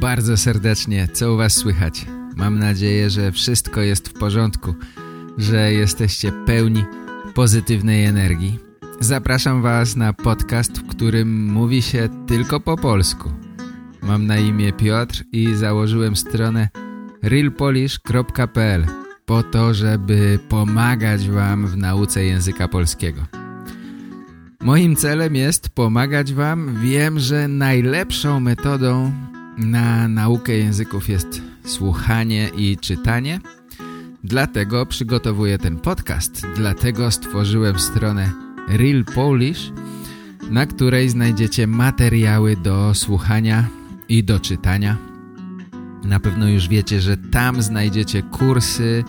bardzo serdecznie. Co u was słychać? Mam nadzieję, że wszystko jest w porządku, że jesteście pełni pozytywnej energii. Zapraszam was na podcast, w którym mówi się tylko po polsku. Mam na imię Piotr i założyłem stronę realpolish.pl po to, żeby pomagać wam w nauce języka polskiego. Moim celem jest pomagać wam. Wiem, że najlepszą metodą na naukę języków jest słuchanie i czytanie. Dlatego przygotowuję ten podcast. Dlatego stworzyłem stronę Real Polish, na której znajdziecie materiały do słuchania i do czytania. Na pewno już wiecie, że tam znajdziecie kursy,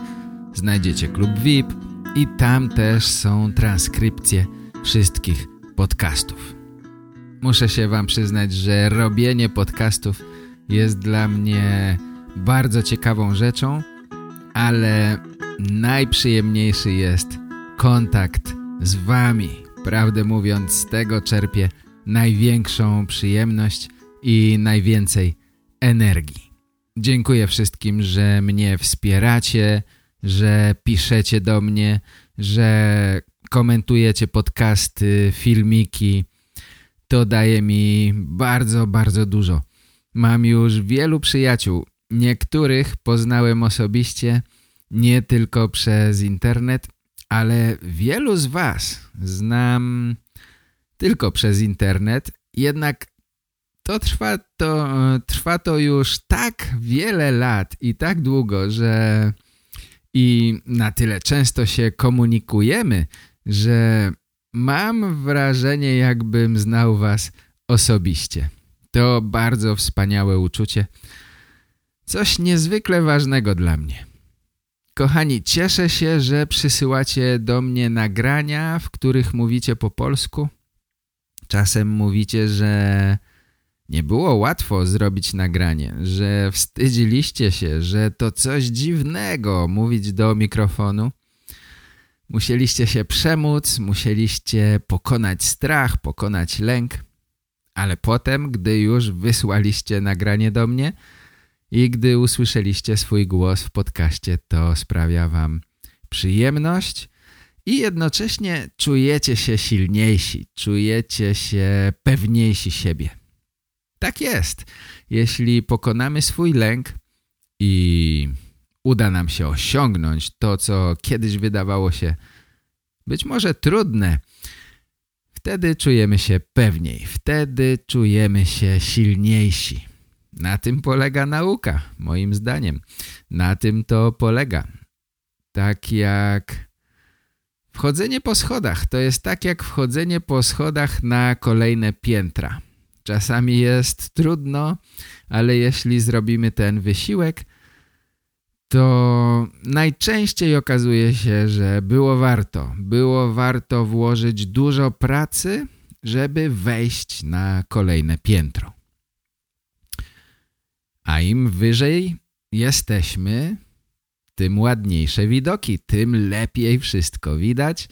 znajdziecie klub VIP i tam też są transkrypcje wszystkich podcastów. Muszę się wam przyznać, że robienie podcastów jest dla mnie bardzo ciekawą rzeczą, ale najprzyjemniejszy jest kontakt z wami. Prawdę mówiąc, z tego czerpię największą przyjemność i najwięcej energii. Dziękuję wszystkim, że mnie wspieracie, że piszecie do mnie, że komentujecie podcasty, filmiki. To daje mi bardzo, bardzo dużo. Mam już wielu przyjaciół. Niektórych poznałem osobiście, nie tylko przez internet, ale wielu z was znam tylko przez internet. Jednak to trwa to, trwa to już tak wiele lat i tak długo, że i na tyle często się komunikujemy, że mam wrażenie, jakbym znał was osobiście. To bardzo wspaniałe uczucie. Coś niezwykle ważnego dla mnie. Kochani, cieszę się, że przysyłacie do mnie nagrania, w których mówicie po polsku. Czasem mówicie, że nie było łatwo zrobić nagranie, że wstydziliście się, że to coś dziwnego mówić do mikrofonu. Musieliście się przemóc, musieliście pokonać strach, pokonać lęk, ale potem, gdy już wysłaliście nagranie do mnie i gdy usłyszeliście swój głos w podcaście, to sprawia wam przyjemność i jednocześnie czujecie się silniejsi, czujecie się pewniejsi siebie. Tak jest. Jeśli pokonamy swój lęk i uda nam się osiągnąć to, co kiedyś wydawało się być może trudne, wtedy czujemy się pewniej, wtedy czujemy się silniejsi. Na tym polega nauka, moim zdaniem. Na tym to polega. Tak jak wchodzenie po schodach. To jest tak jak wchodzenie po schodach na kolejne piętra. Czasami jest trudno, ale jeśli zrobimy ten wysiłek, to najczęściej okazuje się, że było warto. Było warto włożyć dużo pracy, żeby wejść na kolejne piętro. A im wyżej jesteśmy, tym ładniejsze widoki, tym lepiej wszystko widać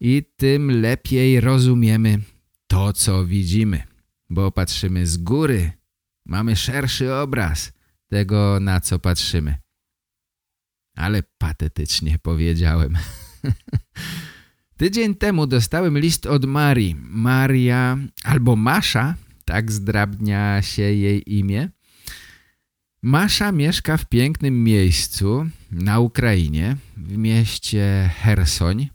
i tym lepiej rozumiemy to, co widzimy bo patrzymy z góry. Mamy szerszy obraz tego, na co patrzymy. Ale patetycznie powiedziałem. Tydzień temu dostałem list od Marii. Maria albo Masza, tak zdrabnia się jej imię. Masza mieszka w pięknym miejscu na Ukrainie, w mieście Hersoń.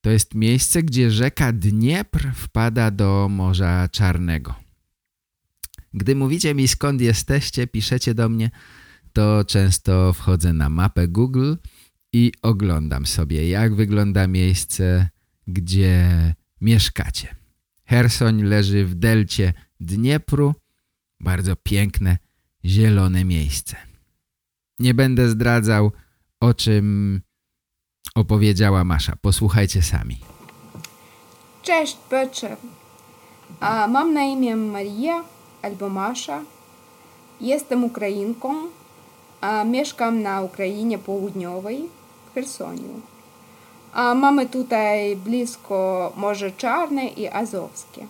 To jest miejsce, gdzie rzeka Dniepr wpada do Morza Czarnego. Gdy mówicie mi skąd jesteście, piszecie do mnie, to często wchodzę na mapę Google i oglądam sobie, jak wygląda miejsce, gdzie mieszkacie. Hersoń leży w delcie Dniepru, bardzo piękne, zielone miejsce. Nie będę zdradzał, o czym opowiedziała Masza. Posłuchajcie sami. Cześć Petrze. Mam na imię Maria albo Masza. Jestem Ukrainką, a mieszkam na Ukrainie Południowej w Chersoniu. A mamy tutaj blisko Morze Czarne i Azowskie.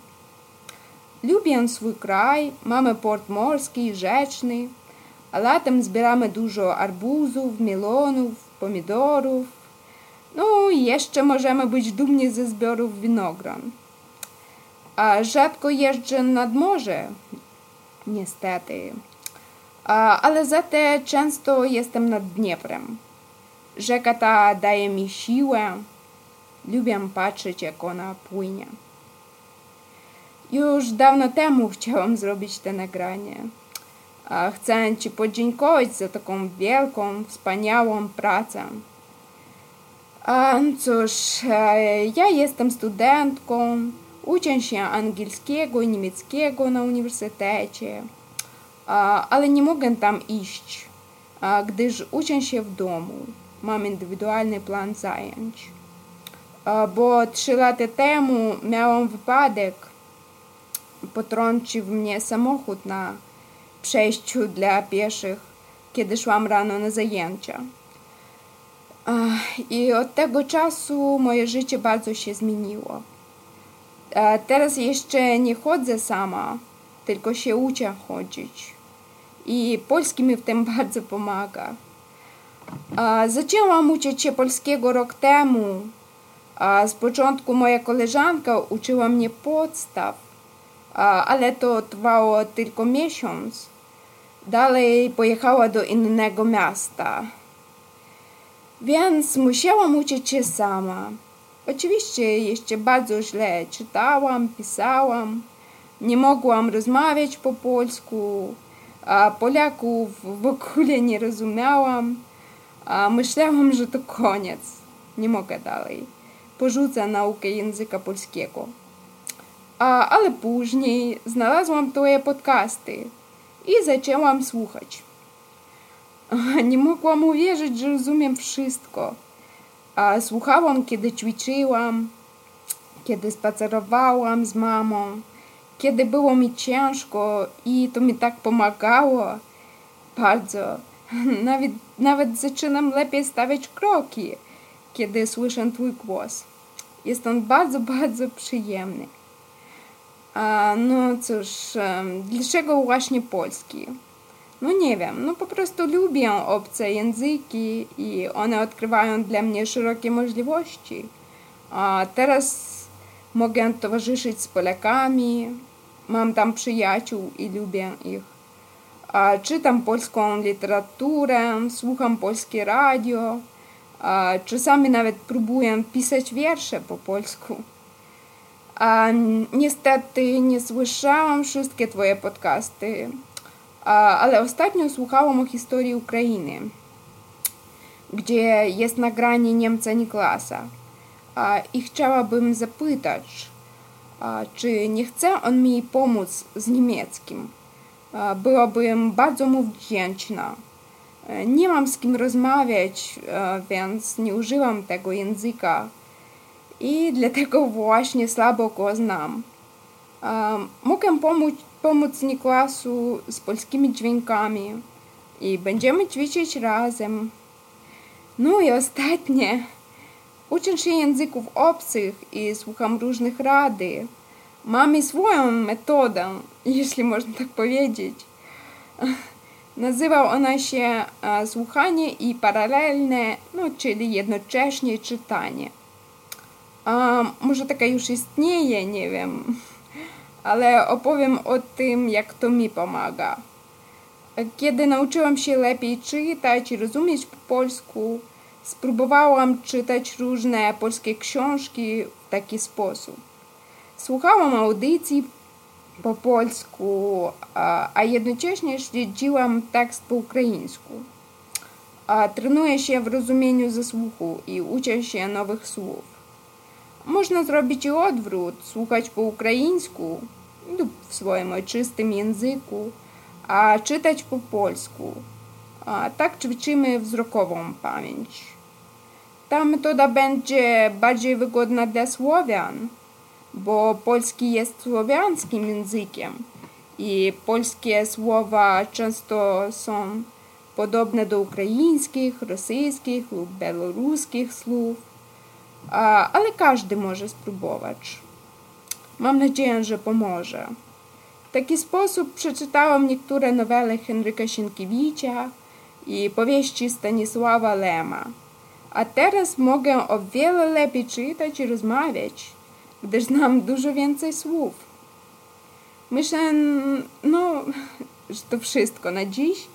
Lubię swój kraj, mamy port morski, rzeczny, a latem zbieramy dużo arbuzów, melonów, pomidorów. No i jeszcze możemy być dumni ze zbiorów winogron. A rzadko jeżdżę nad morze, niestety. Ale za te często jestem nad Dnieprem. Rzeka ta daje mi siłę. Lubię patrzeć, jak ona płynie. Już dawno temu chciałam zrobić to nagranie. Chcę Ci podziękować za taką wielką, wspaniałą pracę. Cóż, ja jestem studentką, uczę się angielskiego i niemieckiego na uniwersytecie, ale nie mogę tam iść, gdyż uczę się w domu. Mam indywidualny plan zajęć. Bo trzy lata temu miałam wypadek, potrącił mnie samochód na przejściu dla pieszych, kiedy szłam rano na zajęcia. I od tego czasu moje życie bardzo się zmieniło. Teraz jeszcze nie chodzę sama, tylko się uczę chodzić. I polski mi w tym bardzo pomaga. Zaczęłam uczyć się polskiego rok temu. Z początku moja koleżanka uczyła mnie podstaw, ale to trwało tylko miesiąc. Dalej pojechała do innego miasta. Więc musiałam uczyć się sama. Oczywiście jeszcze bardzo źle czytałam, pisałam. Nie mogłam rozmawiać po polsku, Polaków w ogóle nie rozumiałam. Myślałam, że to koniec. Nie mogę dalej. Porzucę naukę języka polskiego. Ale później znalazłam twoje podcasty i zaczęłam słuchać. Nie mogłam uwierzyć, że rozumiem wszystko. Słuchałam, kiedy ćwiczyłam, kiedy spacerowałam z mamą, kiedy było mi ciężko i to mi tak pomagało. Bardzo. Nawet, nawet zaczynam lepiej stawiać kroki, kiedy słyszę Twój głos. Jest on bardzo, bardzo przyjemny. A, no cóż, dlaczego właśnie polski? No nie wiem, no po prostu lubię obce języki i one odkrywają dla mnie szerokie możliwości. A teraz mogę towarzyszyć z Polakami, mam tam przyjaciół i lubię ich. A czytam polską literaturę, słucham polskie radio, a czasami nawet próbuję pisać wiersze po polsku. A niestety nie słyszałam wszystkie twoje podcasty, ale ostatnio słuchałam o historii Ukrainy, gdzie jest nagranie Niemca Niklasa. I chciałabym zapytać, czy nie chce on mi pomóc z niemieckim. Byłabym bardzo mu wdzięczna. Nie mam z kim rozmawiać, więc nie używam tego języka i dlatego właśnie słabo go znam. Mogę pomóc, pomóc Niklasu z polskimi dźwiękami i będziemy ćwiczyć razem. No i ostatnie. Uczę się języków obcych i słucham różnych rady. Mamy swoją metodę, jeśli można tak powiedzieć. Nazywa ona się słuchanie i paralelne, no czyli jednocześnie czytanie. A może taka już istnieje, nie wiem, ale opowiem o tym, jak to mi pomaga. Kiedy nauczyłam się lepiej czytać i rozumieć po polsku, spróbowałam czytać różne polskie książki w taki sposób. Słuchałam audycji po polsku, a, jednocześnie śledziłam tekst po ukraińsku. Trenuję się w rozumieniu ze słuchu i uczę się nowych słów. Można zrobić i odwrót, słuchać po ukraińsku lub w swoim ojczystym języku, a czytać po polsku. Tak ćwiczymy wzrokową pamięć. Ta metoda będzie bardziej wygodna dla Słowian, bo polski jest słowiańskim językiem i polskie słowa często są podobne do ukraińskich, rosyjskich lub białoruskich słów, ale każdy może spróbować. Mam nadzieję, że pomoże. W taki sposób przeczytałam niektóre nowele Henryka Sienkiewicza i powieści Stanisława Lema. A teraz mogę o wiele lepiej czytać i rozmawiać, gdyż znam dużo więcej słów. Myślę, no, że to wszystko na dziś.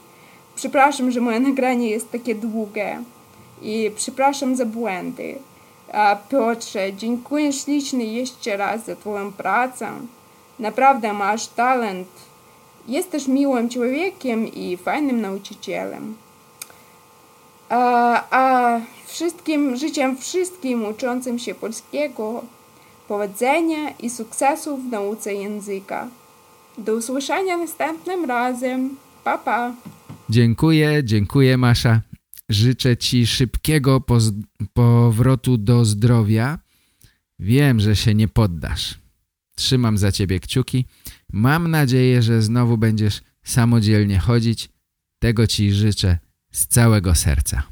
Przepraszam, że moje nagranie jest takie długie i przepraszam za błędy. A Piotrze, dziękuję ślicznie jeszcze raz za Twoją pracę. Naprawdę masz talent. Jesteś miłym człowiekiem i fajnym nauczycielem. A, a wszystkim życzę wszystkim uczącym się polskiego powodzenia i sukcesu w nauce języka. Do usłyszenia następnym razem. Pa, pa. Dziękuję, dziękuję Masza. Życzę Ci szybkiego powrotu do zdrowia. Wiem, że się nie poddasz. Trzymam za Ciebie kciuki. Mam nadzieję, że znowu będziesz samodzielnie chodzić. Tego Ci życzę z całego serca.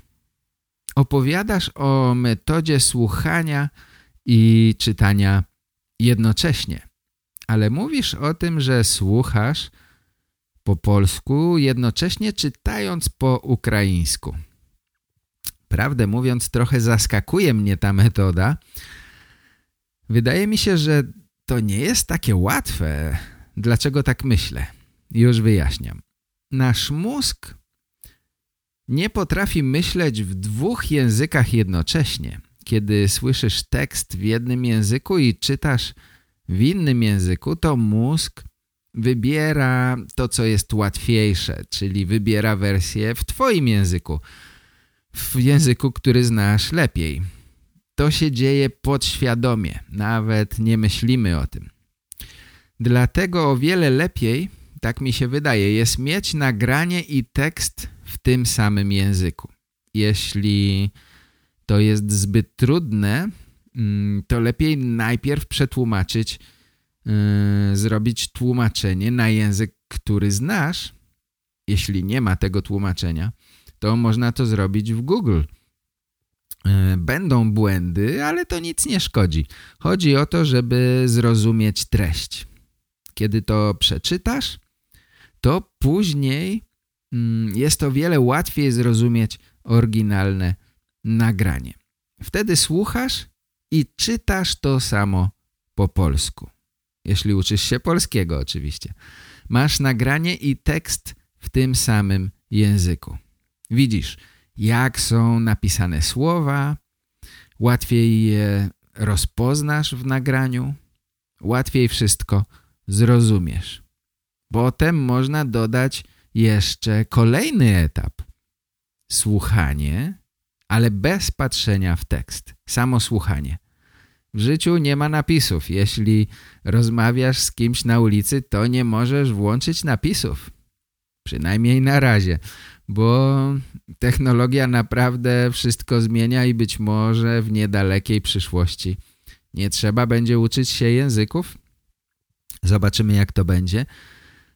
Opowiadasz o metodzie słuchania i czytania jednocześnie, ale mówisz o tym, że słuchasz po polsku, jednocześnie czytając po ukraińsku. Prawdę mówiąc, trochę zaskakuje mnie ta metoda. Wydaje mi się, że to nie jest takie łatwe. Dlaczego tak myślę? Już wyjaśniam. Nasz mózg nie potrafi myśleć w dwóch językach jednocześnie. Kiedy słyszysz tekst w jednym języku i czytasz w innym języku, to mózg wybiera to, co jest łatwiejsze, czyli wybiera wersję w twoim języku, w języku, który znasz lepiej. To się dzieje podświadomie, nawet nie myślimy o tym. Dlatego o wiele lepiej, tak mi się wydaje, jest mieć nagranie i tekst w tym samym języku. Jeśli to jest zbyt trudne, mm, to lepiej najpierw przetłumaczyć, yy, zrobić tłumaczenie na język, który znasz. Jeśli nie ma tego tłumaczenia, to można to zrobić w Google. Yy, będą błędy, ale to nic nie szkodzi. Chodzi o to, żeby zrozumieć treść. Kiedy to przeczytasz, to później jest o wiele łatwiej zrozumieć oryginalne nagranie. Wtedy słuchasz i czytasz to samo po polsku. Jeśli uczysz się polskiego oczywiście. Masz nagranie i tekst w tym samym języku. Widzisz, jak są napisane słowa, łatwiej je rozpoznasz w nagraniu, łatwiej wszystko zrozumiesz. Potem można dodać jeszcze kolejny etap. Słuchanie, ale bez patrzenia w tekst. Samo słuchanie. W życiu nie ma napisów. Jeśli rozmawiasz z kimś na ulicy, to nie możesz włączyć napisów. Przynajmniej na razie, bo technologia naprawdę wszystko zmienia i być może w niedalekiej przyszłości nie trzeba będzie uczyć się języków. Zobaczymy jak to będzie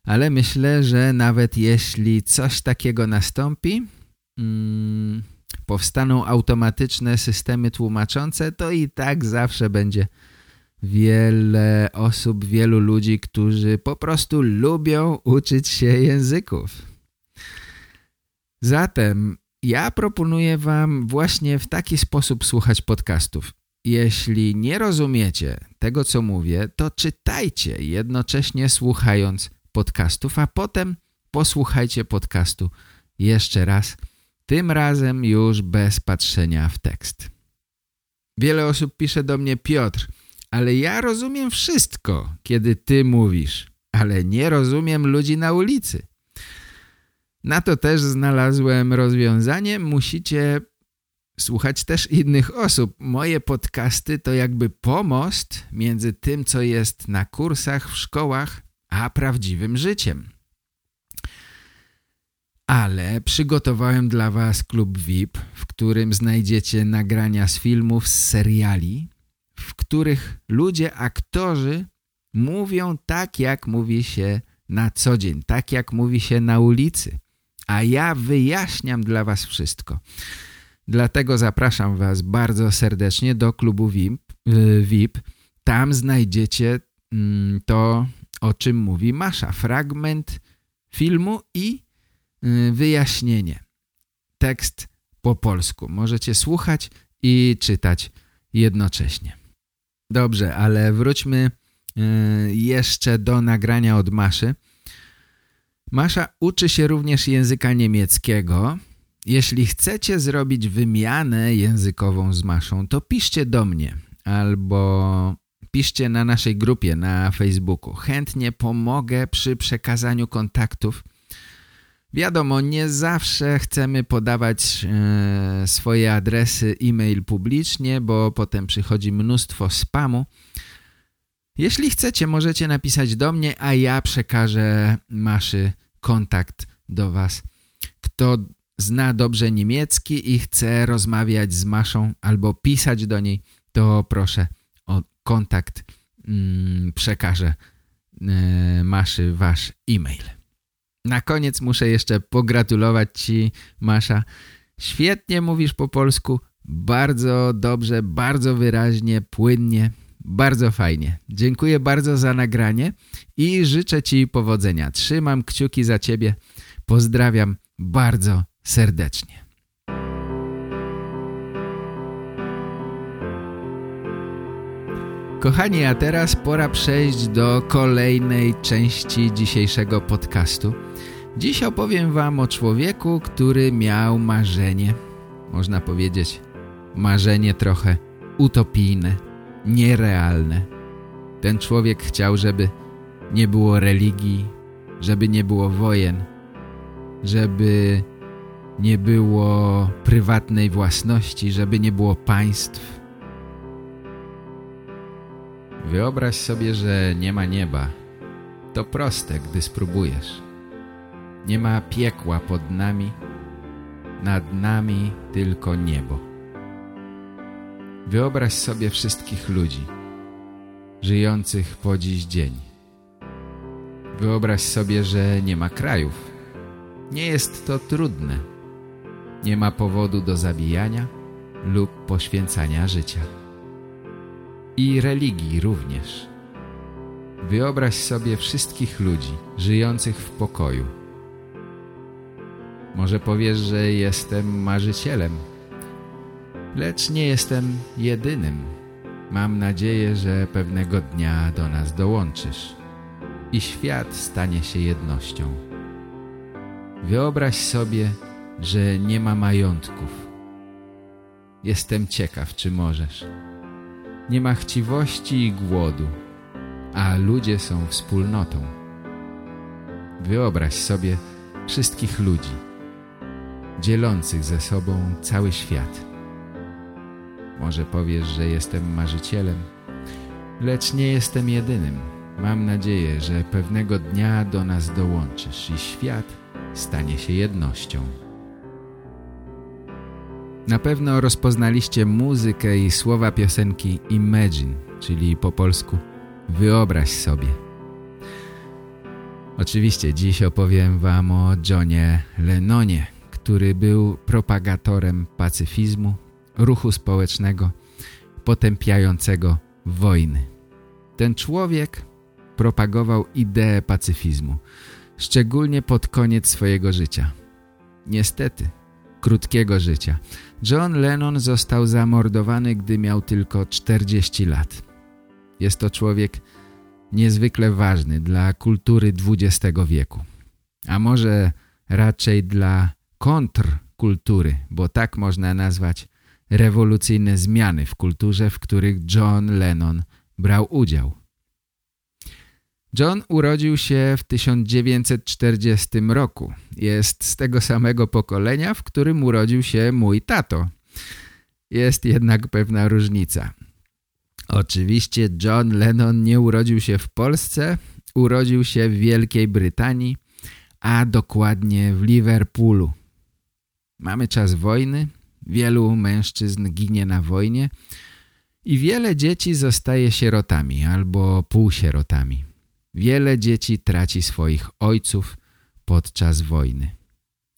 ale myślę, że nawet jeśli coś takiego nastąpi, hmm, powstaną automatyczne systemy tłumaczące, to i tak zawsze będzie wiele osób, wielu ludzi, którzy po prostu lubią uczyć się języków. Zatem ja proponuję wam właśnie w taki sposób słuchać podcastów. Jeśli nie rozumiecie tego, co mówię, to czytajcie, jednocześnie słuchając podcastów, a potem posłuchajcie podcastu jeszcze raz, tym razem już bez patrzenia w tekst. Wiele osób pisze do mnie, Piotr, ale ja rozumiem wszystko, kiedy ty mówisz, ale nie rozumiem ludzi na ulicy. Na to też znalazłem rozwiązanie. Musicie słuchać też innych osób. Moje podcasty to jakby pomost między tym, co jest na kursach w szkołach, a prawdziwym życiem. ale przygotowałem dla Was klub VIP, w którym znajdziecie nagrania z filmów, z seriali, w których ludzie, aktorzy mówią tak, jak mówi się na co dzień, tak jak mówi się na ulicy. A ja wyjaśniam dla Was wszystko. Dlatego zapraszam Was bardzo serdecznie do klubu VIP. VIP. Tam znajdziecie mm, to, o czym mówi Masza. Fragment filmu i y, wyjaśnienie. Tekst po polsku. Możecie słuchać i czytać jednocześnie. Dobrze, ale wróćmy y, jeszcze do nagrania od Maszy. Masza uczy się również języka niemieckiego. Jeśli chcecie zrobić wymianę językową z Maszą, to piszcie do mnie albo piszcie na naszej grupie na Facebooku. Chętnie pomogę przy przekazaniu kontaktów. Wiadomo, nie zawsze chcemy podawać e, swoje adresy e-mail publicznie, bo potem przychodzi mnóstwo spamu. Jeśli chcecie, możecie napisać do mnie, a ja przekażę Maszy kontakt do Was. Kto zna dobrze niemiecki i chce rozmawiać z Maszą albo pisać do niej, to proszę kontakt mm, przekażę y, Maszy wasz e-mail. Na koniec muszę jeszcze pogratulować Ci, Masza. Świetnie mówisz po polsku, bardzo dobrze, bardzo wyraźnie, płynnie, bardzo fajnie. Dziękuję bardzo za nagranie i życzę Ci powodzenia. Trzymam kciuki za Ciebie. Pozdrawiam bardzo serdecznie. Kochani, a teraz pora przejść do kolejnej części dzisiejszego podcastu. Dziś opowiem Wam o człowieku, który miał marzenie. Można powiedzieć marzenie trochę utopijne, nierealne. Ten człowiek chciał, żeby nie było religii, żeby nie było wojen, żeby nie było prywatnej własności, żeby nie było państw. Wyobraź sobie, że nie ma nieba. To proste, gdy spróbujesz. Nie ma piekła pod nami, nad nami tylko niebo. Wyobraź sobie wszystkich ludzi, żyjących po dziś dzień. Wyobraź sobie, że nie ma krajów. Nie jest to trudne. Nie ma powodu do zabijania lub poświęcania życia. I religii również. Wyobraź sobie wszystkich ludzi żyjących w pokoju. Może powiesz, że jestem marzycielem, lecz nie jestem jedynym. Mam nadzieję, że pewnego dnia do nas dołączysz i świat stanie się jednością. Wyobraź sobie, że nie ma majątków. Jestem ciekaw, czy możesz. Nie ma chciwości i głodu, a ludzie są wspólnotą. Wyobraź sobie wszystkich ludzi, dzielących ze sobą cały świat. Może powiesz, że jestem marzycielem, lecz nie jestem jedynym. Mam nadzieję, że pewnego dnia do nas dołączysz i świat stanie się jednością. Na pewno rozpoznaliście muzykę i słowa piosenki Imagine, czyli po polsku Wyobraź sobie. Oczywiście dziś opowiem Wam o Johnie Lennonie, który był propagatorem pacyfizmu, ruchu społecznego, potępiającego wojny. Ten człowiek propagował ideę pacyfizmu, szczególnie pod koniec swojego życia. Niestety, krótkiego życia. John Lennon został zamordowany, gdy miał tylko 40 lat. Jest to człowiek niezwykle ważny dla kultury XX wieku. A może raczej dla kontrkultury, bo tak można nazwać rewolucyjne zmiany w kulturze, w których John Lennon brał udział. John urodził się w 1940 roku. Jest z tego samego pokolenia, w którym urodził się mój tato. Jest jednak pewna różnica. Oczywiście John Lennon nie urodził się w Polsce, urodził się w Wielkiej Brytanii, a dokładnie w Liverpoolu. Mamy czas wojny, wielu mężczyzn ginie na wojnie i wiele dzieci zostaje sierotami albo półsierotami. Wiele dzieci traci swoich ojców podczas wojny.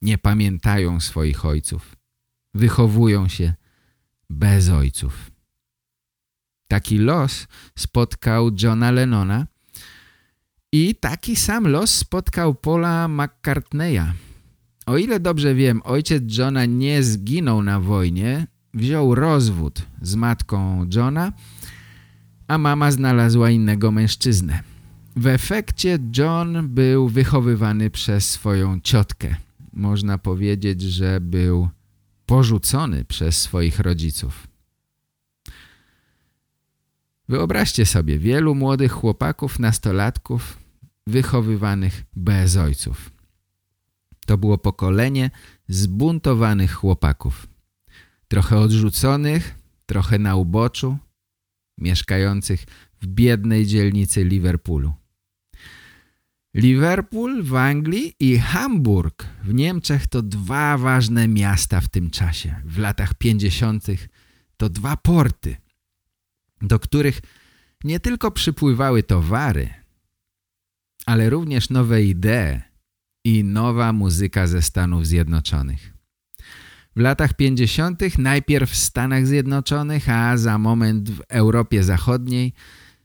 Nie pamiętają swoich ojców. Wychowują się bez ojców. Taki los spotkał Johna Lennona i taki sam los spotkał Paula McCartneya. O ile dobrze wiem, ojciec Johna nie zginął na wojnie, wziął rozwód z matką Johna, a mama znalazła innego mężczyznę. W efekcie John był wychowywany przez swoją ciotkę. Można powiedzieć, że był porzucony przez swoich rodziców. Wyobraźcie sobie wielu młodych chłopaków, nastolatków wychowywanych bez ojców. To było pokolenie zbuntowanych chłopaków. Trochę odrzuconych, trochę na uboczu, mieszkających w biednej dzielnicy Liverpoolu. Liverpool w Anglii i Hamburg w Niemczech to dwa ważne miasta w tym czasie. W latach 50. to dwa porty, do których nie tylko przypływały towary, ale również nowe idee i nowa muzyka ze Stanów Zjednoczonych. W latach 50. najpierw w Stanach Zjednoczonych, a za moment w Europie Zachodniej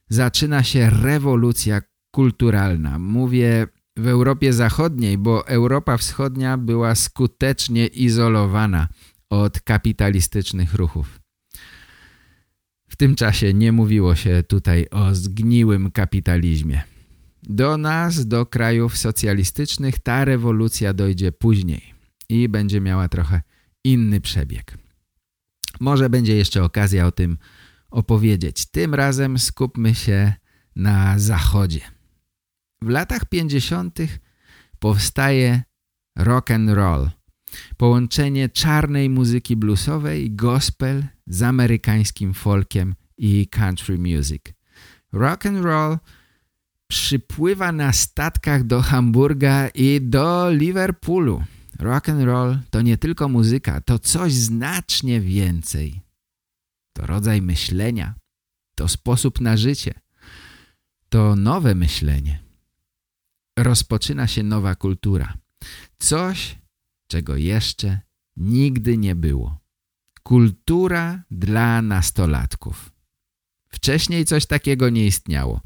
zaczyna się rewolucja kulturalna. Mówię w Europie Zachodniej, bo Europa Wschodnia była skutecznie izolowana od kapitalistycznych ruchów. W tym czasie nie mówiło się tutaj o zgniłym kapitalizmie. Do nas, do krajów socjalistycznych ta rewolucja dojdzie później i będzie miała trochę inny przebieg. Może będzie jeszcze okazja o tym opowiedzieć. Tym razem skupmy się na zachodzie. W latach 50. powstaje rock and roll. Połączenie czarnej muzyki bluesowej, gospel z amerykańskim folkiem i country music. Rock and roll przypływa na statkach do Hamburga i do Liverpoolu. Rock and roll to nie tylko muzyka, to coś znacznie więcej. To rodzaj myślenia, to sposób na życie, to nowe myślenie rozpoczyna się nowa kultura. Coś, czego jeszcze nigdy nie było. Kultura dla nastolatków. Wcześniej coś takiego nie istniało.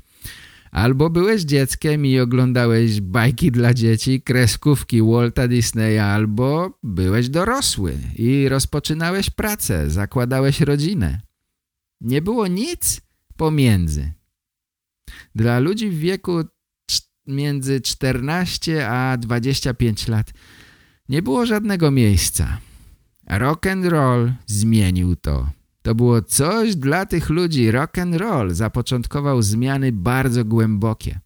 Albo byłeś dzieckiem i oglądałeś bajki dla dzieci, kreskówki Walta Disneya, albo byłeś dorosły i rozpoczynałeś pracę, zakładałeś rodzinę. Nie było nic pomiędzy. Dla ludzi w wieku między 14 a 25 lat nie było żadnego miejsca. Rock and roll zmienił to. To było coś dla tych ludzi. Rock and roll zapoczątkował zmiany bardzo głębokie.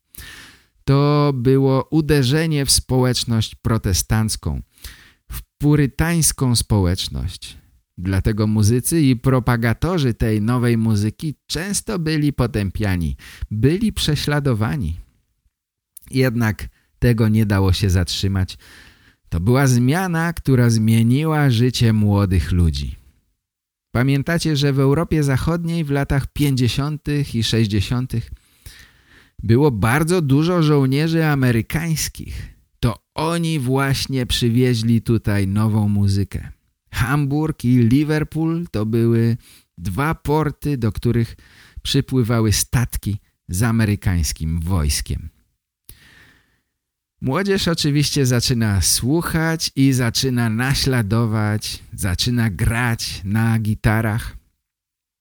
To było uderzenie w społeczność protestancką, w purytańską społeczność. Dlatego muzycy i propagatorzy tej nowej muzyki często byli potępiani, byli prześladowani. Jednak tego nie dało się zatrzymać. To była zmiana, która zmieniła życie młodych ludzi. Pamiętacie, że w Europie Zachodniej w latach 50. i 60. było bardzo dużo żołnierzy amerykańskich. To oni właśnie przywieźli tutaj nową muzykę. Hamburg i Liverpool to były dwa porty, do których przypływały statki z amerykańskim wojskiem. Młodzież oczywiście zaczyna słuchać i zaczyna naśladować, zaczyna grać na gitarach.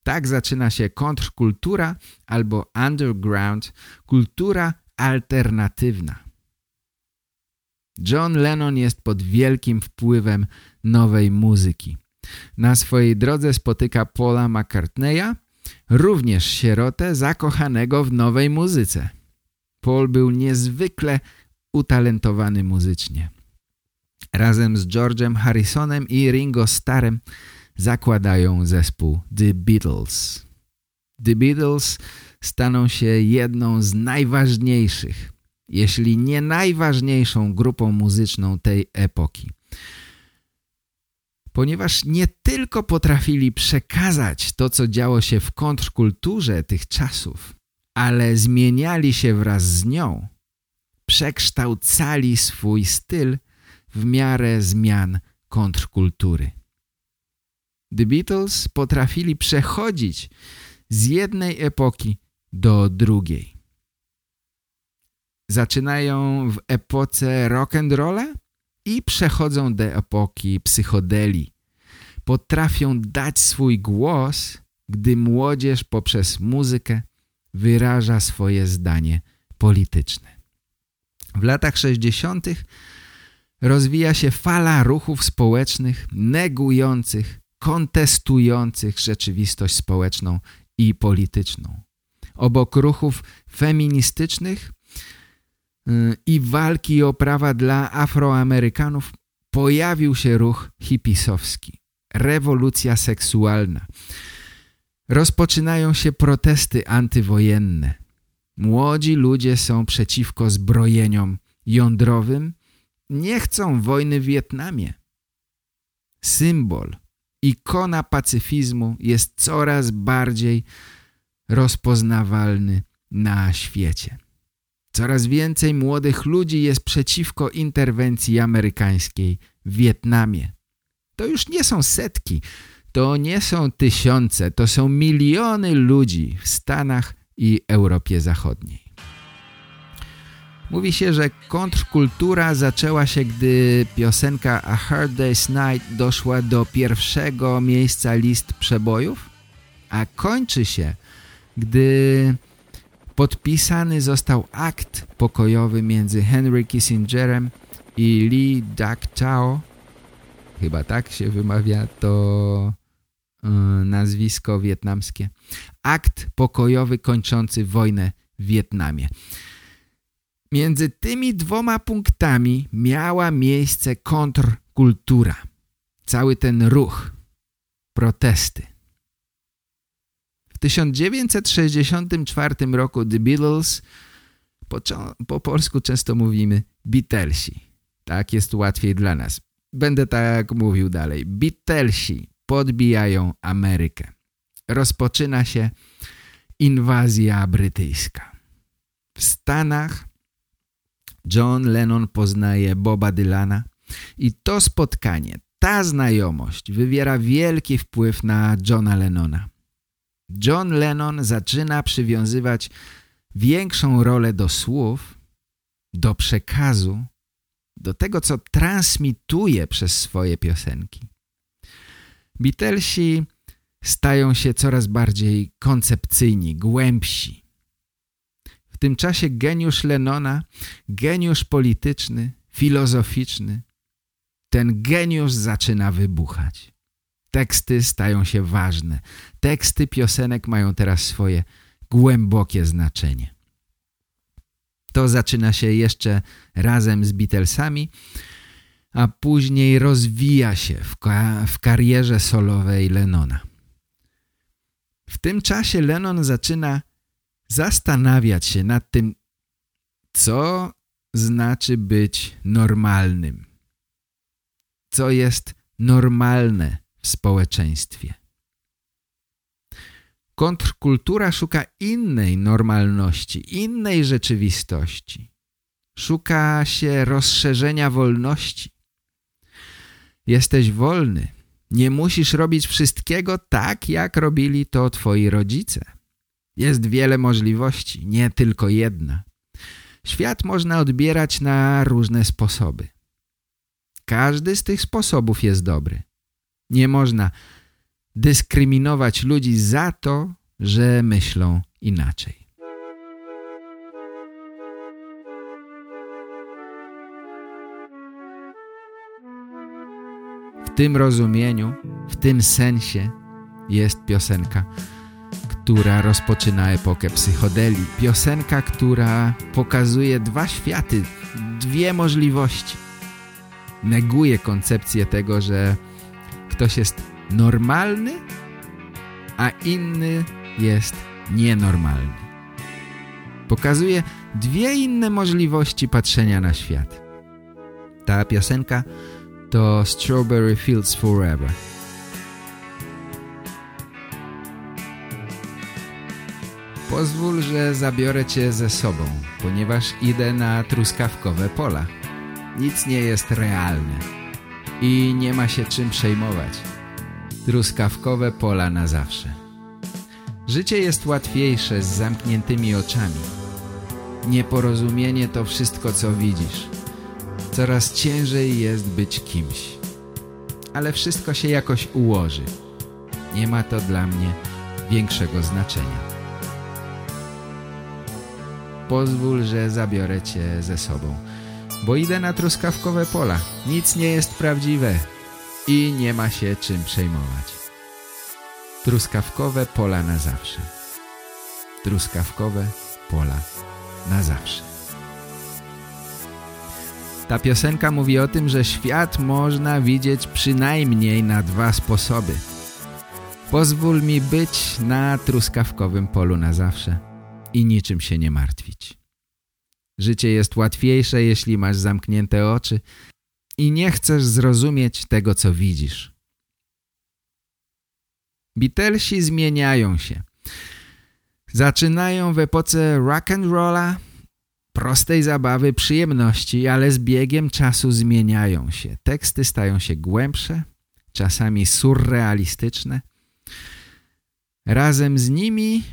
Tak zaczyna się kontrkultura albo underground, kultura alternatywna. John Lennon jest pod wielkim wpływem nowej muzyki. Na swojej drodze spotyka Paula McCartneya, również sierotę zakochanego w nowej muzyce. Paul był niezwykle utalentowany muzycznie. Razem z George'em Harrisonem i Ringo Starrem zakładają zespół The Beatles. The Beatles staną się jedną z najważniejszych jeśli nie najważniejszą grupą muzyczną tej epoki. Ponieważ nie tylko potrafili przekazać to, co działo się w kontrkulturze tych czasów, ale zmieniali się wraz z nią, przekształcali swój styl w miarę zmian kontrkultury. The Beatles potrafili przechodzić z jednej epoki do drugiej. Zaczynają w epoce rock'n'rolla i przechodzą do epoki psychodeli. Potrafią dać swój głos, gdy młodzież poprzez muzykę wyraża swoje zdanie polityczne. W latach 60. rozwija się fala ruchów społecznych negujących, kontestujących rzeczywistość społeczną i polityczną. Obok ruchów feministycznych y, i walki o prawa dla Afroamerykanów pojawił się ruch hipisowski, rewolucja seksualna. Rozpoczynają się protesty antywojenne. Młodzi ludzie są przeciwko zbrojeniom jądrowym, nie chcą wojny w Wietnamie. Symbol, ikona pacyfizmu jest coraz bardziej rozpoznawalny na świecie. Coraz więcej młodych ludzi jest przeciwko interwencji amerykańskiej w Wietnamie. To już nie są setki, to nie są tysiące, to są miliony ludzi w Stanach i Europie Zachodniej. Mówi się, że kontrkultura zaczęła się, gdy piosenka A Hard Day's Night doszła do pierwszego miejsca list przebojów, a kończy się, gdy podpisany został akt pokojowy między Henry Kissingerem i Lee Dak-chao, chyba tak się wymawia to yy, nazwisko wietnamskie, akt pokojowy kończący wojnę w Wietnamie. Między tymi dwoma punktami miała miejsce kontrkultura. Cały ten ruch, protesty. W 1964 roku The Beatles, po, po polsku często mówimy Beatlesi. Tak jest łatwiej dla nas. Będę tak mówił dalej. Beatlesi podbijają Amerykę. Rozpoczyna się inwazja brytyjska. W Stanach John Lennon poznaje Boba Dylana i to spotkanie, ta znajomość wywiera wielki wpływ na Johna Lennona. John Lennon zaczyna przywiązywać większą rolę do słów, do przekazu, do tego, co transmituje przez swoje piosenki. Beatlesi stają się coraz bardziej koncepcyjni, głębsi. W tym czasie geniusz Lennona, geniusz polityczny, filozoficzny, ten geniusz zaczyna wybuchać. Teksty stają się ważne. Teksty piosenek mają teraz swoje głębokie znaczenie. To zaczyna się jeszcze razem z Beatlesami, a później rozwija się w, ka w karierze solowej Lennona. W tym czasie Lennon zaczyna zastanawiać się nad tym, co znaczy być normalnym. Co jest normalne w społeczeństwie. Kontrkultura szuka innej normalności, innej rzeczywistości. Szuka się rozszerzenia wolności. Jesteś wolny. Nie musisz robić wszystkiego tak, jak robili to twoi rodzice. Jest wiele możliwości, nie tylko jedna. Świat można odbierać na różne sposoby. Każdy z tych sposobów jest dobry. Nie można dyskryminować ludzi za to, że myślą inaczej. Tym rozumieniu, w tym sensie jest piosenka która rozpoczyna epokę psychodeli. Piosenka, która pokazuje dwa światy, dwie możliwości. Neguje koncepcję tego, że ktoś jest normalny, a inny jest nienormalny. Pokazuje dwie inne możliwości patrzenia na świat. Ta piosenka to Strawberry Fields Forever. Pozwól, że zabiorę cię ze sobą, ponieważ idę na truskawkowe pola. Nic nie jest realne i nie ma się czym przejmować. Truskawkowe pola na zawsze. Życie jest łatwiejsze z zamkniętymi oczami. Nieporozumienie to wszystko, co widzisz. Coraz ciężej jest być kimś. Ale wszystko się jakoś ułoży. Nie ma to dla mnie większego znaczenia. Pozwól, że zabiorę cię ze sobą, bo idę na truskawkowe pola. Nic nie jest prawdziwe i nie ma się czym przejmować. Truskawkowe pola na zawsze. Truskawkowe pola na zawsze. Ta piosenka mówi o tym, że świat można widzieć przynajmniej na dwa sposoby. Pozwól mi być na truskawkowym polu na zawsze i niczym się nie martwić. Życie jest łatwiejsze, jeśli masz zamknięte oczy i nie chcesz zrozumieć tego, co widzisz. Beatlesi zmieniają się. Zaczynają w epoce rock and rolla, prostej zabawy, przyjemności, ale z biegiem czasu zmieniają się. Teksty stają się głębsze, czasami surrealistyczne. Razem z nimi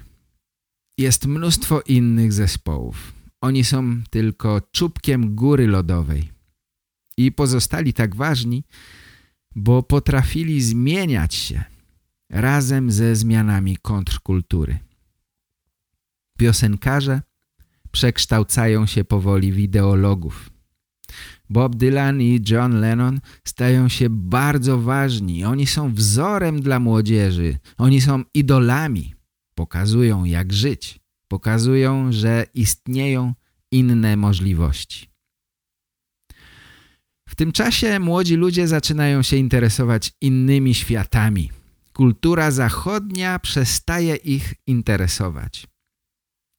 jest mnóstwo innych zespołów. Oni są tylko czubkiem góry lodowej. I pozostali tak ważni, bo potrafili zmieniać się razem ze zmianami kontrkultury. Piosenkarze przekształcają się powoli w ideologów. Bob Dylan i John Lennon stają się bardzo ważni. Oni są wzorem dla młodzieży. Oni są idolami. Pokazują jak żyć. Pokazują, że istnieją inne możliwości. W tym czasie młodzi ludzie zaczynają się interesować innymi światami. Kultura zachodnia przestaje ich interesować.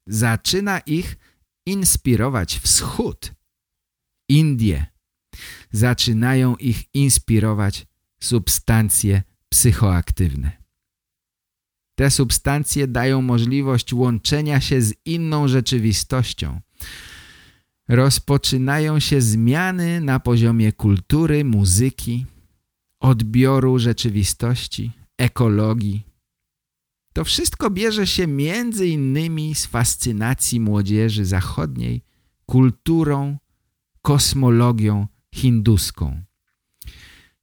Zaczyna ich inspirować wschód. Indie. Zaczynają ich inspirować substancje psychoaktywne. Te substancje dają możliwość łączenia się z inną rzeczywistością. Rozpoczynają się zmiany na poziomie kultury, muzyki, odbioru rzeczywistości, ekologii. To wszystko bierze się między innymi z fascynacji młodzieży zachodniej kulturą, kosmologią hinduską.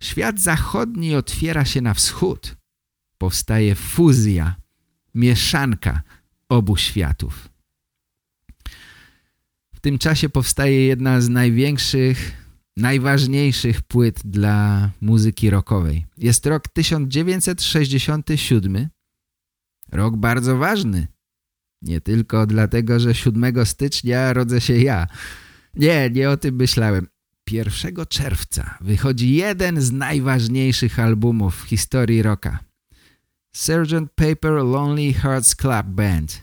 Świat zachodni otwiera się na wschód – powstaje fuzja, mieszanka obu światów. W tym czasie powstaje jedna z największych, najważniejszych płyt dla muzyki rockowej. Jest rok 1967, rok bardzo ważny. Nie tylko dlatego, że 7 stycznia rodzę się ja. Nie, nie o tym myślałem. 1 czerwca wychodzi jeden z najważniejszych albumów w historii rocka. Sgt. Paper Lonely Hearts Club Band.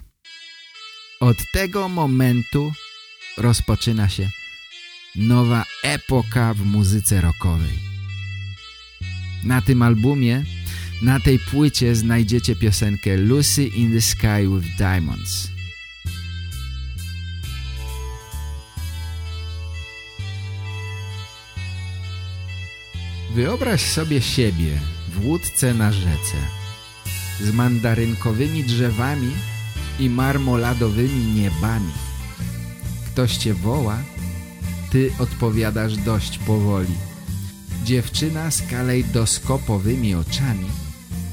Od tego momentu rozpoczyna się nowa epoka w muzyce rockowej. Na tym albumie, na tej płycie znajdziecie piosenkę Lucy in the Sky with Diamonds. Wyobraź sobie siebie w łódce na rzece z mandarynkowymi drzewami i marmoladowymi niebami. Ktoś cię woła, ty odpowiadasz dość powoli. Dziewczyna z kalejdoskopowymi oczami,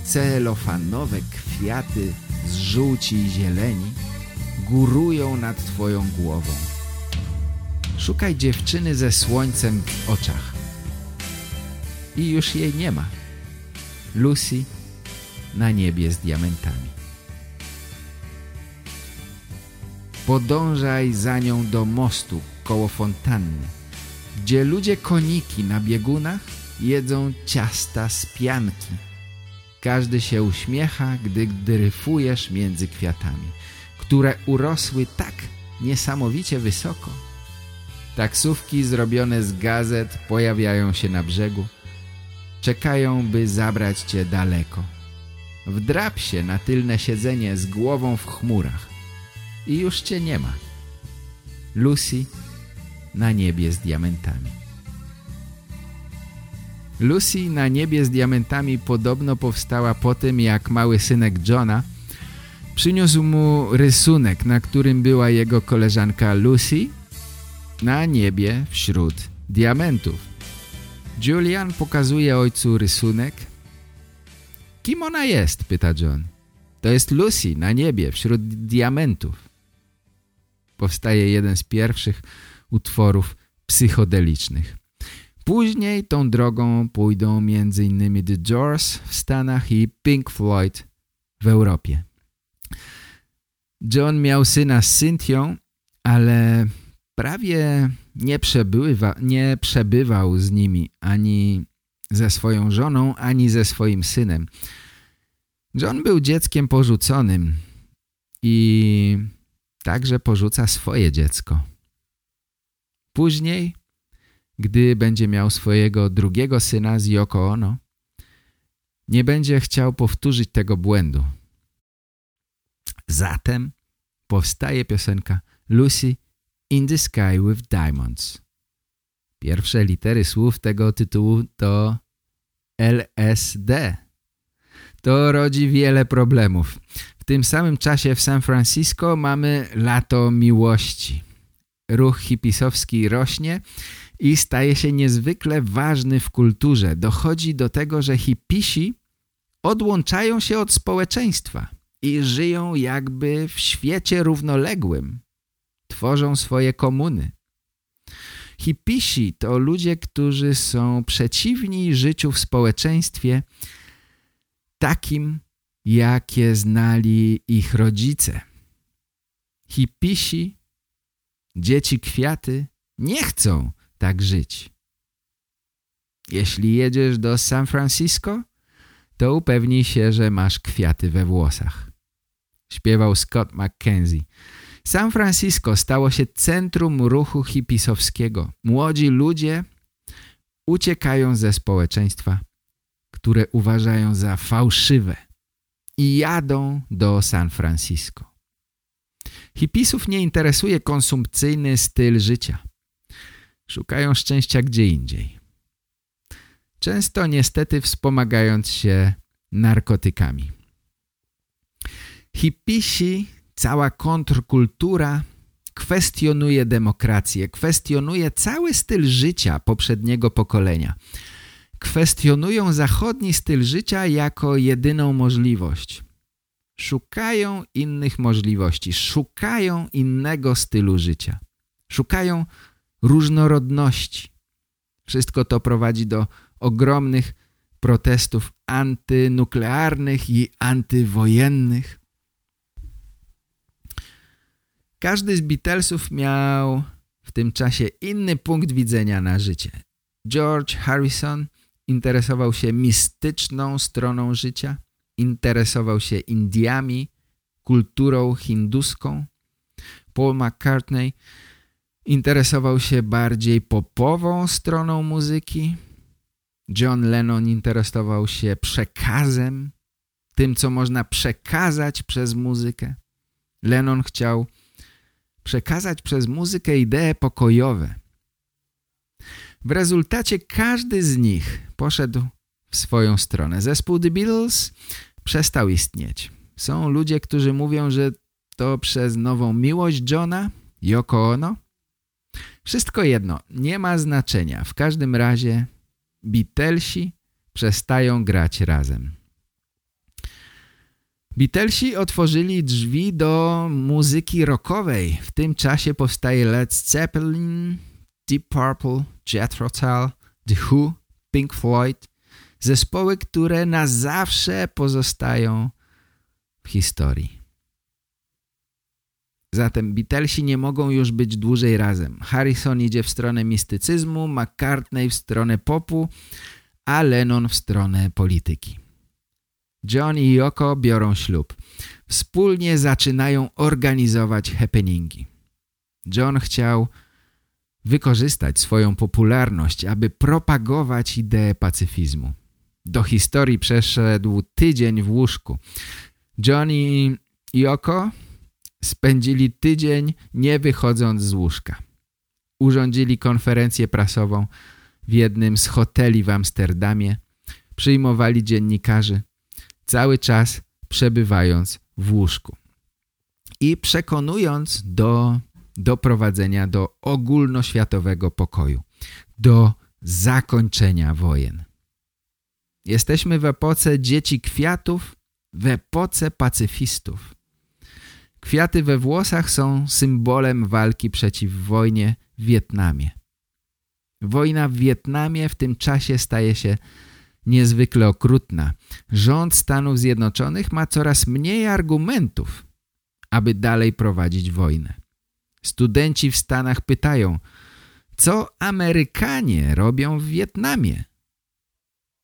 celofanowe kwiaty z żółci i zieleni górują nad twoją głową. Szukaj dziewczyny ze słońcem w oczach. I już jej nie ma. Lucy na niebie z diamentami. Podążaj za nią do mostu koło fontanny, gdzie ludzie koniki na biegunach jedzą ciasta z pianki. Każdy się uśmiecha, gdy dryfujesz między kwiatami, które urosły tak, niesamowicie wysoko. Taksówki zrobione z gazet pojawiają się na brzegu. Czekają, by zabrać cię daleko. Wdrap się na tylne siedzenie z głową w chmurach. I już cię nie ma. Lucy na niebie z diamentami. Lucy na niebie z diamentami podobno powstała po tym, jak mały synek Johna przyniósł mu rysunek, na którym była jego koleżanka Lucy na niebie wśród diamentów. Julian pokazuje ojcu rysunek. Kim ona jest? pyta John. To jest Lucy na niebie wśród diamentów. Powstaje jeden z pierwszych utworów psychodelicznych. Później tą drogą pójdą m.in. The Doors w Stanach i Pink Floyd w Europie. John miał syna z Cynthią, ale prawie nie, przebywa, nie przebywał z nimi ani ze swoją żoną, ani ze swoim synem. John był dzieckiem porzuconym i także porzuca swoje dziecko. Później, gdy będzie miał swojego drugiego syna z Yoko Ono, nie będzie chciał powtórzyć tego błędu. Zatem powstaje piosenka Lucy in the Sky with Diamonds. Pierwsze litery słów tego tytułu to LSD. To rodzi wiele problemów. W tym samym czasie w San Francisco mamy lato miłości. Ruch hipisowski rośnie i staje się niezwykle ważny w kulturze. Dochodzi do tego, że hipisi odłączają się od społeczeństwa i żyją jakby w świecie równoległym. Tworzą swoje komuny. Hipisi to ludzie, którzy są przeciwni życiu w społeczeństwie takim, jakie znali ich rodzice. Hipisi, dzieci kwiaty, nie chcą tak żyć. Jeśli jedziesz do San Francisco, to upewnij się, że masz kwiaty we włosach. Śpiewał Scott McKenzie. San Francisco stało się centrum ruchu hipisowskiego. Młodzi ludzie uciekają ze społeczeństwa, które uważają za fałszywe i jadą do San Francisco. Hipisów nie interesuje konsumpcyjny styl życia. Szukają szczęścia gdzie indziej. Często niestety wspomagając się narkotykami. Hipisi, cała kontrkultura kwestionuje demokrację, kwestionuje cały styl życia poprzedniego pokolenia. Kwestionują zachodni styl życia jako jedyną możliwość. Szukają innych możliwości, szukają innego stylu życia. Szukają różnorodności. Wszystko to prowadzi do ogromnych protestów antynuklearnych i antywojennych. Każdy z Beatlesów miał w tym czasie inny punkt widzenia na życie. George Harrison interesował się mistyczną stroną życia, interesował się Indiami, kulturą hinduską. Paul McCartney interesował się bardziej popową stroną muzyki. John Lennon interesował się przekazem, tym co można przekazać przez muzykę. Lennon chciał przekazać przez muzykę idee pokojowe. W rezultacie każdy z nich poszedł w swoją stronę. Zespół The Beatles przestał istnieć. Są ludzie, którzy mówią, że to przez nową miłość Johna, Yoko Ono. Wszystko jedno, nie ma znaczenia. W każdym razie Beatlesi przestają grać razem. Beatlesi otworzyli drzwi do muzyki rockowej. W tym czasie powstaje Led Zeppelin, Deep Purple, Jethro Tull, The Who, Pink Floyd. Zespoły, które na zawsze pozostają w historii. Zatem Beatlesi nie mogą już być dłużej razem. Harrison idzie w stronę mistycyzmu, McCartney w stronę popu, a Lennon w stronę polityki. John i Yoko biorą ślub. Wspólnie zaczynają organizować happeningi. John chciał wykorzystać swoją popularność, aby propagować ideę pacyfizmu. Do historii przeszedł tydzień w łóżku. John i Yoko spędzili tydzień nie wychodząc z łóżka. Urządzili konferencję prasową w jednym z hoteli w Amsterdamie. Przyjmowali dziennikarzy, cały czas przebywając w łóżku. I przekonując do doprowadzenia do ogólnoświatowego pokoju, do zakończenia wojen. Jesteśmy w epoce dzieci kwiatów, w epoce pacyfistów. Kwiaty we włosach są symbolem walki przeciw wojnie w Wietnamie. Wojna w Wietnamie w tym czasie staje się niezwykle okrutna. Rząd Stanów Zjednoczonych ma coraz mniej argumentów, aby dalej prowadzić wojnę. Studenci w Stanach pytają, co Amerykanie robią w Wietnamie?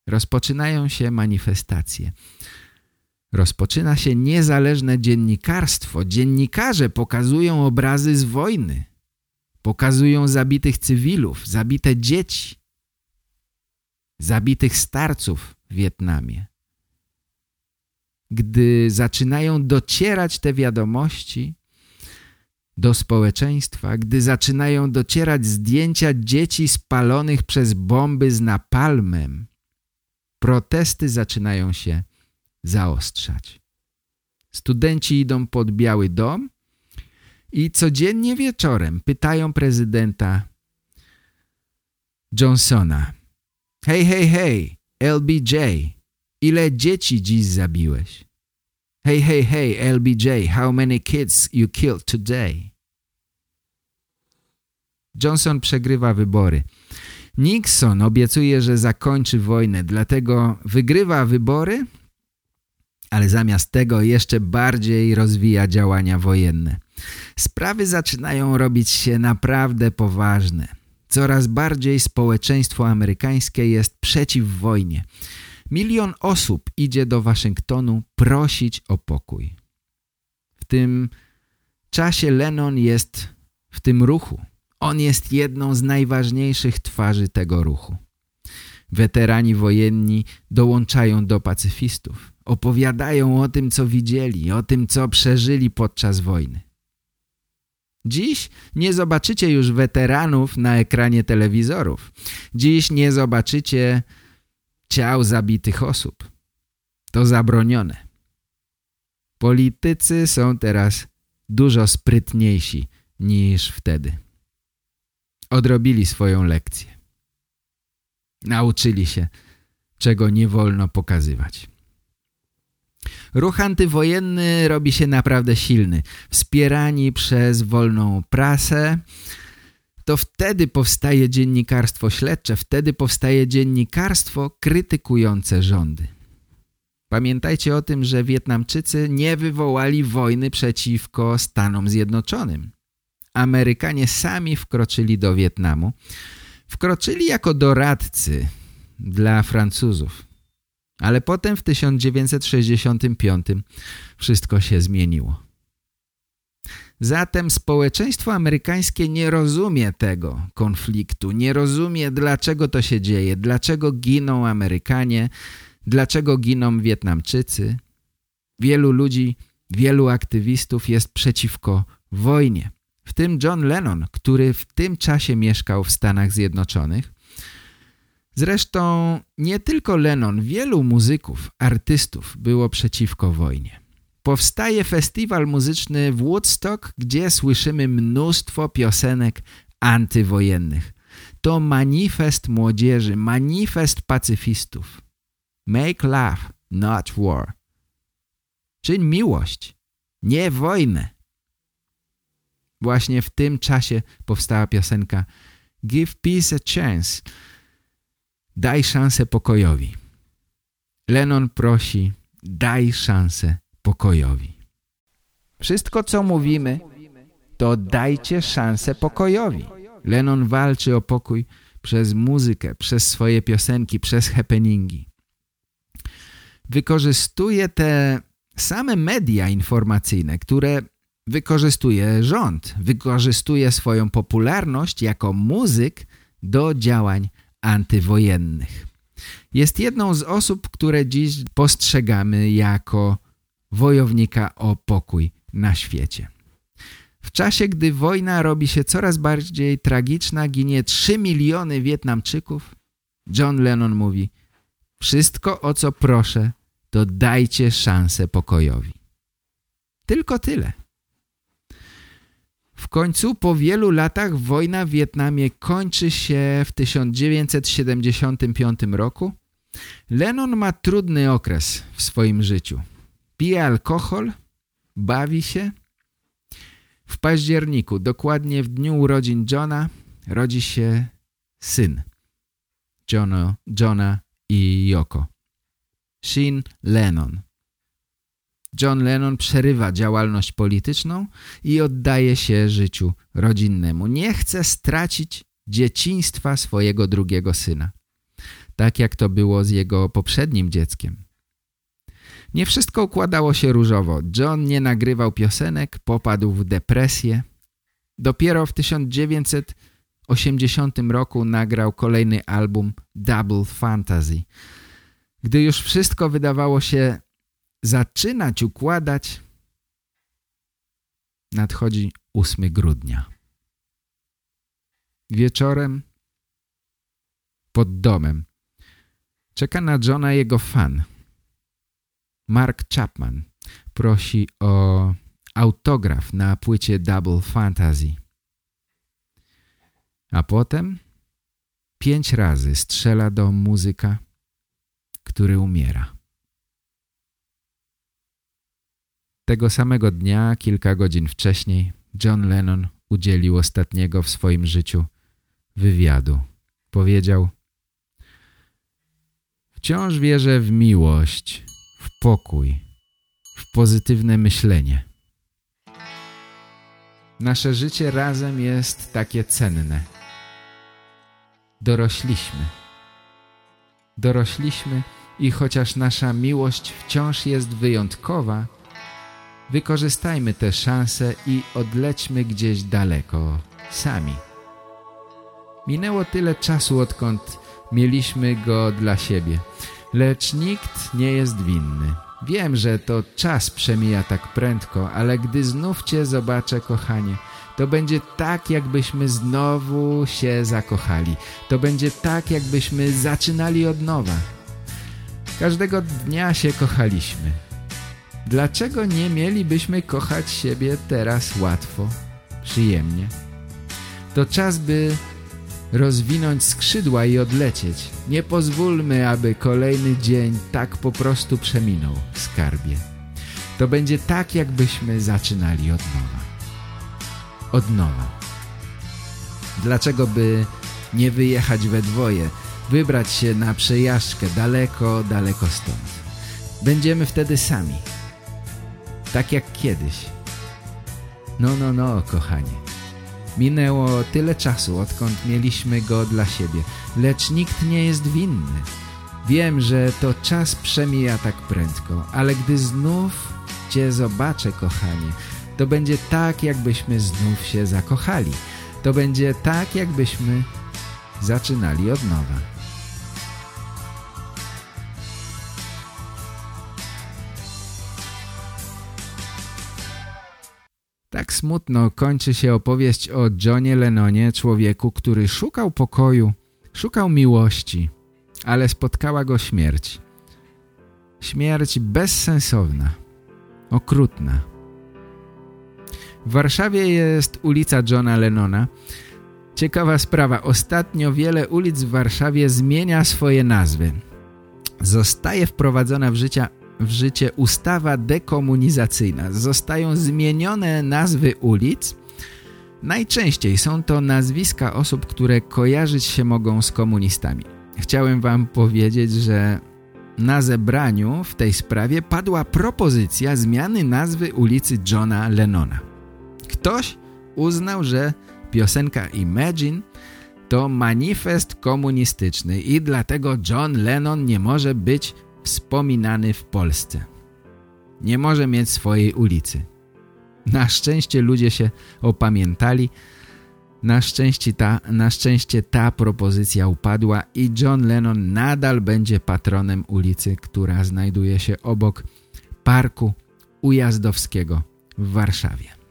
Rozpoczynają się manifestacje. Rozpoczyna się niezależne dziennikarstwo. Dziennikarze pokazują obrazy z wojny. Pokazują zabitych cywilów, zabite dzieci, zabitych starców w Wietnamie. Gdy zaczynają docierać te wiadomości do społeczeństwa, gdy zaczynają docierać zdjęcia dzieci spalonych przez bomby z napalmem, protesty zaczynają się zaostrzać. Studenci idą pod Biały Dom i codziennie wieczorem pytają prezydenta Johnsona Hej, hej, hej, LBJ, ile dzieci dziś zabiłeś? Hej, hej, hej, LBJ, how many kids you killed today? Johnson przegrywa wybory. Nixon obiecuje, że zakończy wojnę, dlatego wygrywa wybory, ale zamiast tego jeszcze bardziej rozwija działania wojenne. Sprawy zaczynają robić się naprawdę poważne. Coraz bardziej społeczeństwo amerykańskie jest przeciw wojnie. Milion osób idzie do Waszyngtonu prosić o pokój. W tym czasie Lennon jest w tym ruchu. On jest jedną z najważniejszych twarzy tego ruchu. Weterani wojenni dołączają do pacyfistów. Opowiadają o tym, co widzieli, o tym, co przeżyli podczas wojny. Dziś nie zobaczycie już weteranów na ekranie telewizorów. Dziś nie zobaczycie ciał zabitych osób. To zabronione. Politycy są teraz dużo sprytniejsi niż wtedy. Odrobili swoją lekcję. Nauczyli się, czego nie wolno pokazywać. Ruch antywojenny robi się naprawdę silny. Wspierani przez wolną prasę, to wtedy powstaje dziennikarstwo śledcze, wtedy powstaje dziennikarstwo krytykujące rządy. Pamiętajcie o tym, że Wietnamczycy nie wywołali wojny przeciwko Stanom Zjednoczonym. Amerykanie sami wkroczyli do Wietnamu. Wkroczyli jako doradcy dla Francuzów. Ale potem w 1965 wszystko się zmieniło. Zatem społeczeństwo amerykańskie nie rozumie tego konfliktu, nie rozumie dlaczego to się dzieje, dlaczego giną Amerykanie, dlaczego giną Wietnamczycy. Wielu ludzi, wielu aktywistów jest przeciwko wojnie. W tym John Lennon, który w tym czasie mieszkał w Stanach Zjednoczonych. Zresztą nie tylko Lennon, wielu muzyków, artystów było przeciwko wojnie powstaje festiwal muzyczny w Woodstock, gdzie słyszymy mnóstwo piosenek antywojennych. To manifest młodzieży, manifest pacyfistów. Make love, not war. Czyń miłość, nie wojnę. Właśnie w tym czasie powstała piosenka Give peace a chance. Daj szansę pokojowi. Lennon prosi, daj szansę pokojowi. Wszystko, co mówimy, to dajcie szansę pokojowi. Lennon walczy o pokój przez muzykę, przez swoje piosenki, przez happeningi. Wykorzystuje te same media informacyjne, które wykorzystuje rząd, wykorzystuje swoją popularność jako muzyk do działań antywojennych. Jest jedną z osób, które dziś postrzegamy jako wojownika o pokój na świecie. W czasie, gdy wojna robi się coraz bardziej tragiczna, ginie 3 miliony Wietnamczyków, John Lennon mówi Wszystko, o co proszę, to dajcie szansę pokojowi. Tylko tyle. W końcu po wielu latach wojna w Wietnamie kończy się w 1975 roku. Lennon ma trudny okres w swoim życiu. Pije alkohol, bawi się. W październiku, dokładnie w dniu urodzin Johna, rodzi się syn Johna, Johna i Yoko. Shin Lennon. John Lennon przerywa działalność polityczną i oddaje się życiu rodzinnemu. Nie chce stracić dzieciństwa swojego drugiego syna. Tak jak to było z jego poprzednim dzieckiem. Nie wszystko układało się różowo. John nie nagrywał piosenek, popadł w depresję. Dopiero w 1980 roku nagrał kolejny album Double Fantasy. Gdy już wszystko wydawało się zaczynać układać, nadchodzi 8 grudnia. Wieczorem pod domem czeka na Johna jego fan. Mark Chapman prosi o autograf na płycie Double Fantasy. A potem pięć razy strzela do muzyka, który umiera. Tego samego dnia, kilka godzin wcześniej, John Lennon udzielił ostatniego w swoim życiu wywiadu. Powiedział Wciąż wierzę w miłość, w pokój, w pozytywne myślenie. Nasze życie razem jest takie cenne. Dorośliśmy. Dorośliśmy i chociaż nasza miłość wciąż jest wyjątkowa, Wykorzystajmy tę szansę i odlećmy gdzieś daleko, sami. Minęło tyle czasu, odkąd mieliśmy go dla siebie, lecz nikt nie jest winny. Wiem, że to czas przemija tak prędko, ale gdy znów Cię zobaczę, kochanie, to będzie tak, jakbyśmy znowu się zakochali. To będzie tak, jakbyśmy zaczynali od nowa. Każdego dnia się kochaliśmy. Dlaczego nie mielibyśmy kochać siebie teraz łatwo, przyjemnie? To czas, by rozwinąć skrzydła i odlecieć. Nie pozwólmy, aby kolejny dzień tak po prostu przeminął, skarbie. To będzie tak, jakbyśmy zaczynali od nowa. Od nowa. Dlaczego by nie wyjechać we dwoje, wybrać się na przejażdżkę daleko, daleko stąd? Będziemy wtedy sami tak jak kiedyś. No, no, no, kochanie. Minęło tyle czasu, odkąd mieliśmy go dla siebie, lecz nikt nie jest winny. Wiem, że to czas przemija tak prędko, ale gdy znów Cię zobaczę, kochanie, to będzie tak, jakbyśmy znów się zakochali. To będzie tak, jakbyśmy zaczynali od nowa. Tak smutno kończy się opowieść o Johnie Lennonie, człowieku, który szukał pokoju, szukał miłości, ale spotkała go śmierć. Śmierć bezsensowna, okrutna. W Warszawie jest ulica Johna Lennona. Ciekawa sprawa, ostatnio wiele ulic w Warszawie zmienia swoje nazwy. Zostaje wprowadzona w życie w życie ustawa dekomunizacyjna. Zostają zmienione nazwy ulic. Najczęściej są to nazwiska osób, które kojarzyć się mogą z komunistami. Chciałem wam powiedzieć, że na zebraniu w tej sprawie padła propozycja zmiany nazwy ulicy Johna Lennona. Ktoś uznał, że piosenka Imagine to manifest komunistyczny i dlatego John Lennon nie może być wspominany w Polsce. Nie może mieć swojej ulicy. Na szczęście ludzie się opamiętali, na szczęście, ta, na szczęście ta propozycja upadła i John Lennon nadal będzie patronem ulicy, która znajduje się obok Parku Ujazdowskiego w Warszawie.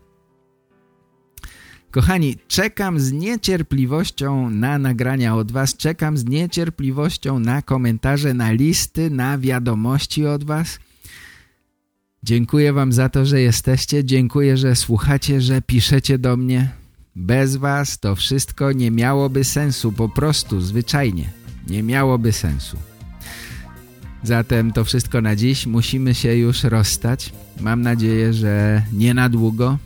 Kochani, czekam z niecierpliwością na nagrania od Was, czekam z niecierpliwością na komentarze, na listy, na wiadomości od Was. Dziękuję Wam za to, że jesteście, dziękuję, że słuchacie, że piszecie do mnie. Bez Was to wszystko nie miałoby sensu, po prostu, zwyczajnie. Nie miałoby sensu. Zatem to wszystko na dziś. Musimy się już rozstać. Mam nadzieję, że nie na długo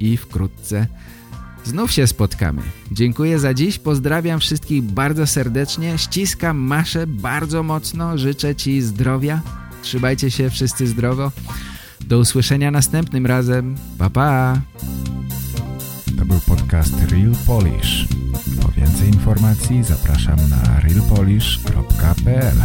i wkrótce znów się spotkamy. Dziękuję za dziś. Pozdrawiam wszystkich bardzo serdecznie. Ściskam Maszę bardzo mocno. Życzę Ci zdrowia. Trzymajcie się wszyscy zdrowo. Do usłyszenia następnym razem. Pa, pa! To był podcast Real Polish. Po więcej informacji zapraszam na realpolish.pl